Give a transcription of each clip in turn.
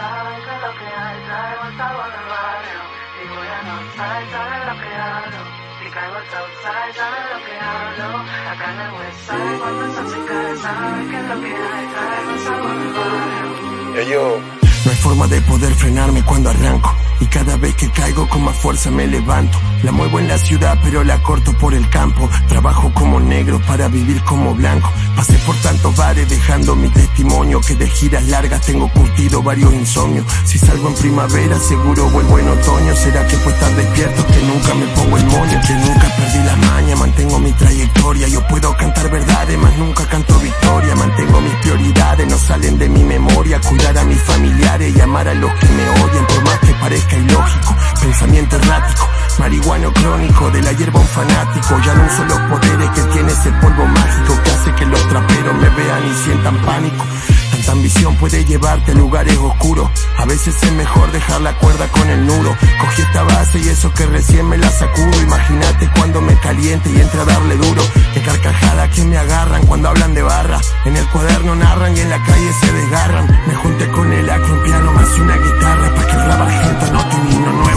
saben que es lo que hay, traigo el sabor del barrio. Si voy a saben lo que hablo. Si caigo saben lo que hablo. Acá en el cuando saben que es lo que hay, traigo el sabor del barrio. yo. No hay forma de poder frenarme cuando arranco. Y cada vez que caigo con más fuerza me levanto. La muevo en la ciudad pero la corto por el campo. Trabajo como negro para vivir como blanco. Pasé por tantos bares dejando mi testimonio que de giras largas tengo curtido varios insomnios. Si salgo en primavera seguro vuelvo en otoño. ¿Será que puedo estar despierto que nunca me pongo el moño? Que nunca perdí la maña, mantengo mi trayectoria. Yo puedo cantar verdades, más nunca canto victoria. Mantengo mis prioridades, no salen de mi memoria. Cuidar a mi familia y amar a los que me marihuano crónico, de la hierba un fanático. Ya no uso los poderes que tiene ese polvo mágico que hace que los traperos me vean y sientan pánico. Tanta ambición puede llevarte a lugares oscuros. A veces es mejor dejar la cuerda con el nudo. Cogí esta base y eso que recién me la sacudo. Imagínate cuando me caliente y entre a darle duro. Qué carcajada que me agarran cuando hablan de barra. En el cuaderno narran y en la calle se desgarran. Me junté con el acro, un piano más una guitarra. Pa' que el rap argento no un himno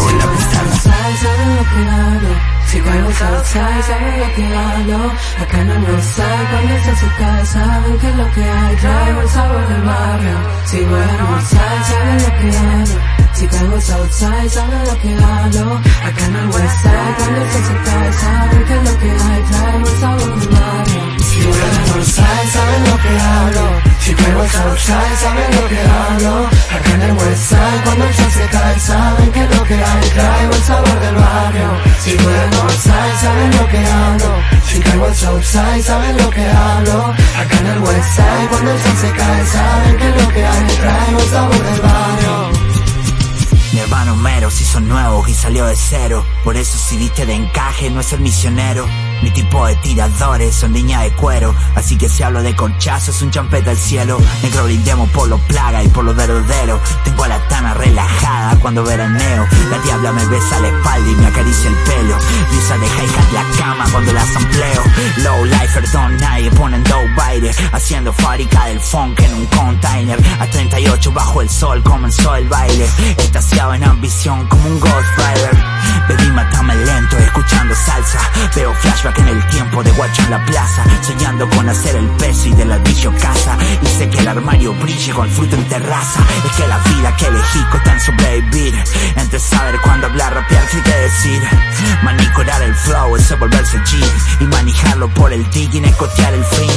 Southside, saben lo que hablo. Acá en el Northside, cuando se su cae, saben que es lo que hay. Traigo el sabor del barrio. Si voy a Northside, saben lo que hablo. Si caigo Southside, saben lo que hablo. Acá en el Westside, cuando se su cae, saben que es lo que hay. Traigo el sabor del barrio. Si voy a Northside, saben lo que hablo. Si caigo al Southside, saben lo que hablo. Acá en el Westside, cuando el sol se cae, saben que lo que hay. Traigo el sabor del barrio. Southside, saben lo que hablo. Acá en el Westside, cuando el sol se cae, saben que lo que hay. Traigo el sabor del barrio. Mi hermano mero si son nuevos y salió de cero. Por eso si viste de encaje no es el misionero. Mi tipo de tiradores son niña de cuero. Así que si hablo de corchazo es un champeta al cielo. Negro brindemos por los plaga y por los verdaderos. Tengo a la tana relajada cuando veraneo. La diabla me besa la espalda y me acaricia el pelo. Don nadie ponen dough baile. Haciendo fábrica del funk en un container. A 38 bajo el sol comenzó el baile. Estaciado en ambición como un Ghost Rider. Bebí matame lento escuchando salsa. Veo flashback en el tiempo de guacho en la plaza. Soñando con hacer el peso y del ladrillo casa. Y sé que el armario brille con fruto en terraza. Es que la vida que elegí cuesta en sobrevivir. Entre saber cuándo hablar, rapear, qué decir. Manicurar el flow, ese volverse G. Y manejarlo por el digging, escotear el fin.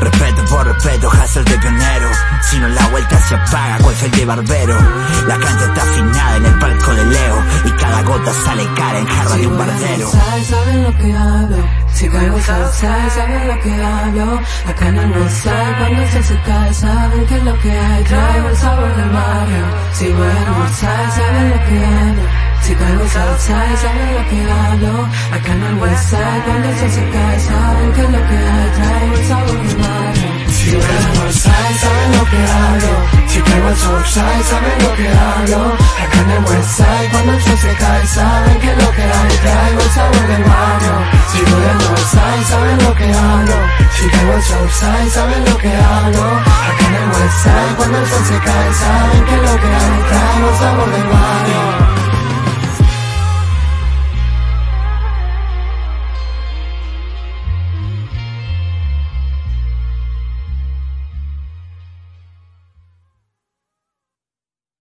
Respeto por respeto, hustle de pionero. Si no la vuelta se apaga, cual fue el de barbero. La cancha está afinada en el palco de Leo. Y cada gota sale cara en jarra de un bardero. saben lo que hablo. Si caigo Southside, saben lo que hablo. Acá en el Northside, cuando sol se cae, saben que es lo que hay. Traigo el sabor del barrio. Si voy a Northside, saben lo que hablo. Si caigo Southside, saben lo que hablo. Acá en el Westside, cuando el sol se cae, saben que lo que hay. Traigo el sabor del barrio. Si a Northside, saben lo que hablo. Si caigo al Southside, saben lo que hablo. Acá en el Westside, cuando el sol se cae, saben que lo que hay. Traigo el sabor del barrio. Si a Northside, saben lo que hablo. Si caigo al Southside, saben lo que hablo. Acá en el Westside, cuando el sol se cae, saben que lo que hay. Traigo el sabor del barrio.